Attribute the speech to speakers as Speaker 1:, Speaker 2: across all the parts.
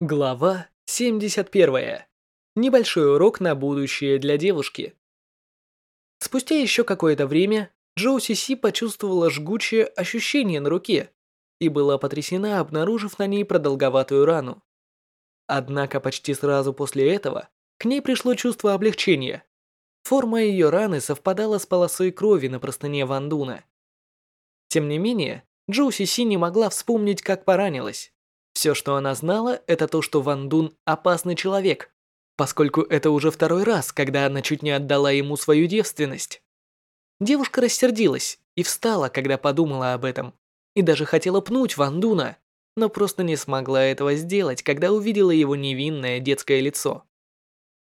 Speaker 1: Глава 71. Небольшой урок на будущее для девушки. Спустя еще какое-то время Джоу Сиси почувствовала жгучее ощущение на руке и была потрясена, обнаружив на ней продолговатую рану. Однако почти сразу после этого к ней пришло чувство облегчения. Форма ее раны совпадала с полосой крови на простыне Вандуна. Тем не менее, Джоу Сиси не могла вспомнить, как поранилась. Все, что она знала, это то, что Ван Дун опасный человек, поскольку это уже второй раз, когда она чуть не отдала ему свою девственность. Девушка рассердилась и встала, когда подумала об этом, и даже хотела пнуть Ван Дуна, но просто не смогла этого сделать, когда увидела его невинное детское лицо.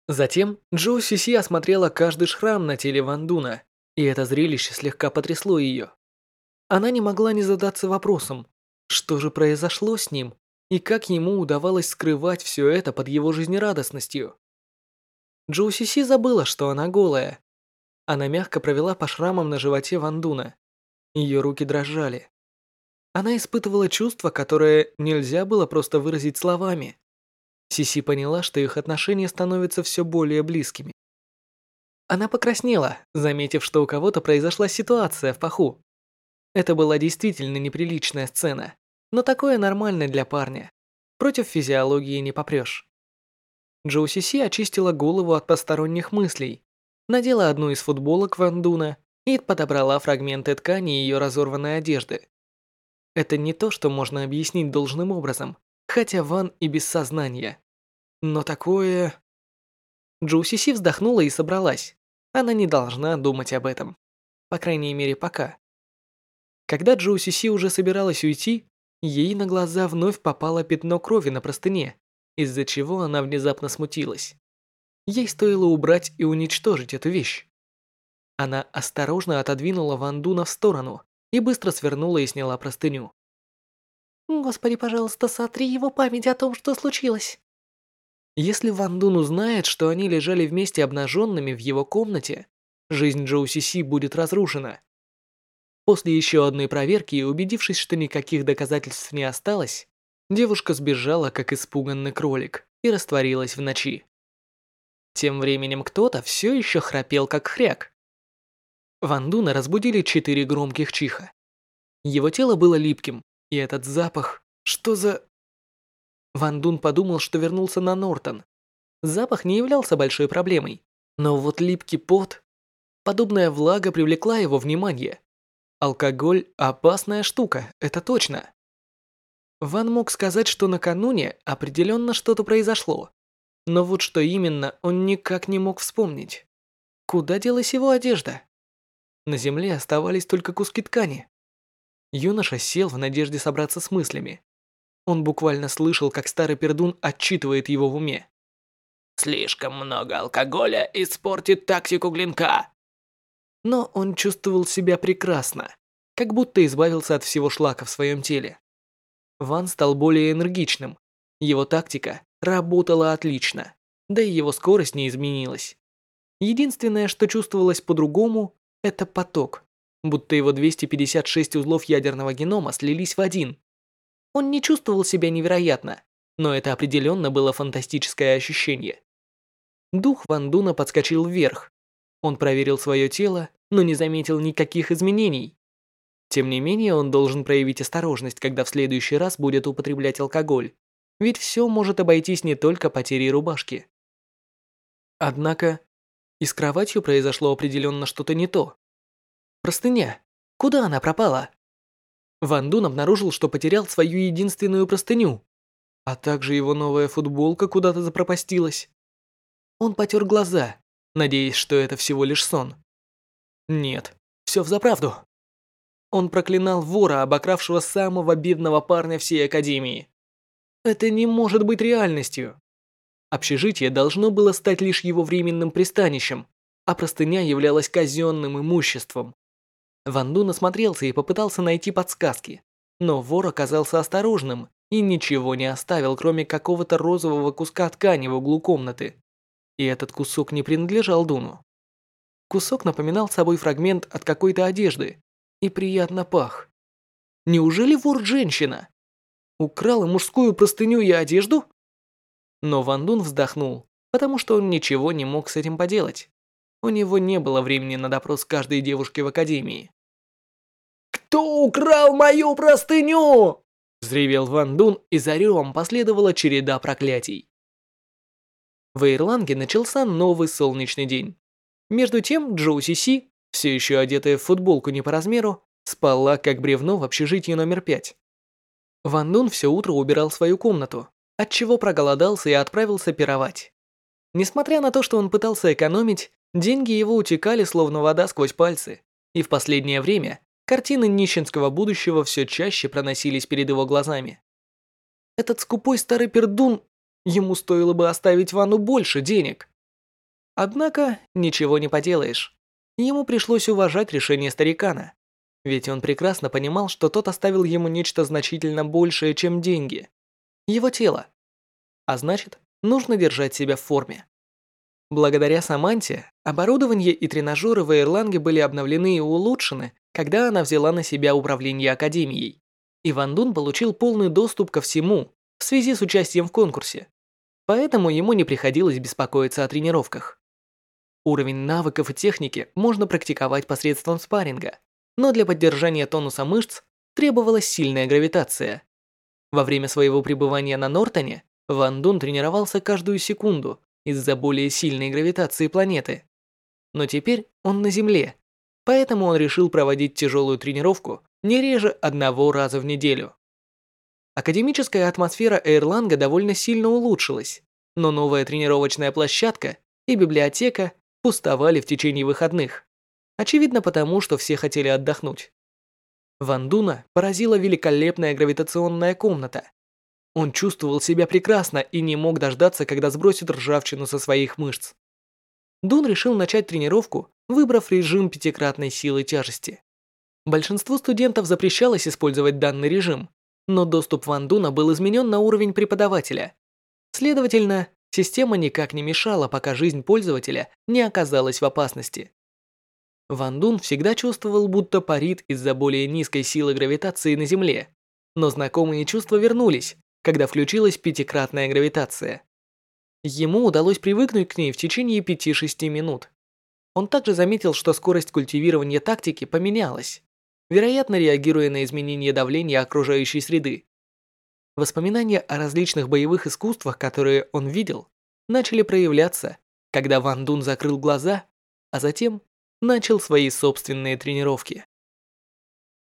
Speaker 1: Затем Джоу Сиси осмотрела каждый шрам на теле Ван Дуна, и это зрелище слегка потрясло ее. Она не могла не задаться вопросом, что же произошло с ним, и как ему удавалось скрывать все это под его жизнерадостностью. Джоу Сиси забыла, что она голая. Она мягко провела по шрамам на животе Вандуна. Ее руки дрожали. Она испытывала чувство, которое нельзя было просто выразить словами. Сиси поняла, что их отношения становятся все более близкими. Она покраснела, заметив, что у кого-то произошла ситуация в паху. Это была действительно неприличная сцена. Но такое нормально для парня. Против физиологии не попрешь. Джоу Сиси очистила голову от посторонних мыслей, надела одну из футболок Вандуна и подобрала фрагменты ткани ее разорванной одежды. Это не то, что можно объяснить должным образом, хотя Ван и без сознания. Но такое... Джоу Сиси вздохнула и собралась. Она не должна думать об этом. По крайней мере, пока. Когда Джоу Сиси уже собиралась уйти, Ей на глаза вновь попало пятно крови на простыне, из-за чего она внезапно смутилась. Ей стоило убрать и уничтожить эту вещь. Она осторожно отодвинула Вандуна в сторону и быстро свернула и сняла простыню. «Господи, пожалуйста, сотри его память о том, что случилось». Если Ван Дун узнает, что они лежали вместе обнаженными в его комнате, жизнь Джоу Си будет разрушена. После еще одной проверки и убедившись, что никаких доказательств не осталось, девушка сбежала, как испуганный кролик, и растворилась в ночи. Тем временем кто-то все еще храпел, как хряк. Вандуна разбудили четыре громких чиха. Его тело было липким, и этот запах... Что за... Вандун подумал, что вернулся на Нортон. Запах не являлся большой проблемой, но вот липкий пот... Подобная влага привлекла его внимание, Алкоголь – опасная штука, это точно. Ван мог сказать, что накануне определенно что-то произошло. Но вот что именно, он никак не мог вспомнить. Куда делась его одежда? На земле оставались только куски ткани. Юноша сел в надежде собраться с мыслями. Он буквально слышал, как старый пердун отчитывает его в уме. «Слишком много алкоголя испортит тактику клинка но он чувствовал себя прекрасно, как будто избавился от всего шлака в своем теле. Ван стал более энергичным, его тактика работала отлично, да и его скорость не изменилась. Единственное, что чувствовалось по-другому, это поток, будто его 256 узлов ядерного генома слились в один. Он не чувствовал себя невероятно, но это определенно было фантастическое ощущение. Дух Ван Дуна подскочил вверх, он проверил свое тело, но не заметил никаких изменений. Тем не менее, он должен проявить осторожность, когда в следующий раз будет употреблять алкоголь, ведь все может обойтись не только потерей рубашки. Однако, и с кроватью произошло определенно что-то не то. Простыня. Куда она пропала? Ван Дун обнаружил, что потерял свою единственную простыню, а также его новая футболка куда-то запропастилась. Он потер глаза надеясь, что это всего лишь сон. Нет, все взаправду. Он проклинал вора, обокравшего самого бедного парня всей Академии. Это не может быть реальностью. Общежитие должно было стать лишь его временным пристанищем, а простыня являлась казенным имуществом. Ван Дун осмотрелся и попытался найти подсказки, но вор оказался осторожным и ничего не оставил, кроме какого-то розового куска ткани в углу комнаты и этот кусок не принадлежал Дуну. Кусок напоминал собой фрагмент от какой-то одежды и приятно пах. Неужели вор женщина? Украла мужскую простыню и одежду? Но Ван Дун вздохнул, потому что он ничего не мог с этим поделать. У него не было времени на допрос каждой девушки в академии.
Speaker 2: «Кто украл мою простыню?»
Speaker 1: Взревел Ван Дун, и за ревом последовала череда проклятий. В Ирланге начался новый солнечный день. Между тем Джоу Си Си, все еще одетая в футболку не по размеру, спала как бревно в общежитии номер пять. Ван Дун все утро убирал свою комнату, отчего проголодался и отправился пировать. Несмотря на то, что он пытался экономить, деньги его утекали словно вода сквозь пальцы, и в последнее время картины нищенского будущего все чаще проносились перед его глазами. Этот скупой старый пердун, ему стоило бы оставить Вану больше денег. Однако, ничего не поделаешь. Ему пришлось уважать решение старикана. Ведь он прекрасно понимал, что тот оставил ему нечто значительно большее, чем деньги. Его тело. А значит, нужно держать себя в форме. Благодаря Саманте, оборудование и тренажеры в Ирланге были обновлены и улучшены, когда она взяла на себя управление Академией. И Ван Дун получил полный доступ ко всему в связи с участием в конкурсе. Поэтому ему не приходилось беспокоиться о тренировках. Уровень навыков и техники можно практиковать посредством спарринга, но для поддержания тонуса мышц требовалась сильная гравитация. Во время своего пребывания на Нортоне Ван Дун тренировался каждую секунду из-за более сильной гравитации планеты. Но теперь он на Земле, поэтому он решил проводить тяжелую тренировку не реже одного раза в неделю. Академическая атмосфера Эйрланга довольно сильно улучшилась, но новая тренировочная площадка и библиотека пустовали в течение выходных. Очевидно потому, что все хотели отдохнуть. Вандуна поразила великолепная гравитационная комната. Он чувствовал себя прекрасно и не мог дождаться, когда сбросит ржавчину со своих мышц. Дун решил начать тренировку, выбрав режим пятикратной силы тяжести. Большинству студентов запрещалось использовать данный режим, но доступ Ван Дуна был изменен на уровень преподавателя. Следовательно, Система никак не мешала, пока жизнь пользователя не оказалась в опасности. Ван Дун всегда чувствовал, будто парит из-за более низкой силы гравитации на Земле, но знакомые чувства вернулись, когда включилась пятикратная гравитация. Ему удалось привыкнуть к ней в течение 5-6 минут. Он также заметил, что скорость культивирования тактики поменялась, вероятно, реагируя на изменение давления окружающей среды. Воспоминания о различных боевых искусствах, которые он видел, начали проявляться, когда Ван Дун закрыл глаза, а затем начал свои собственные тренировки.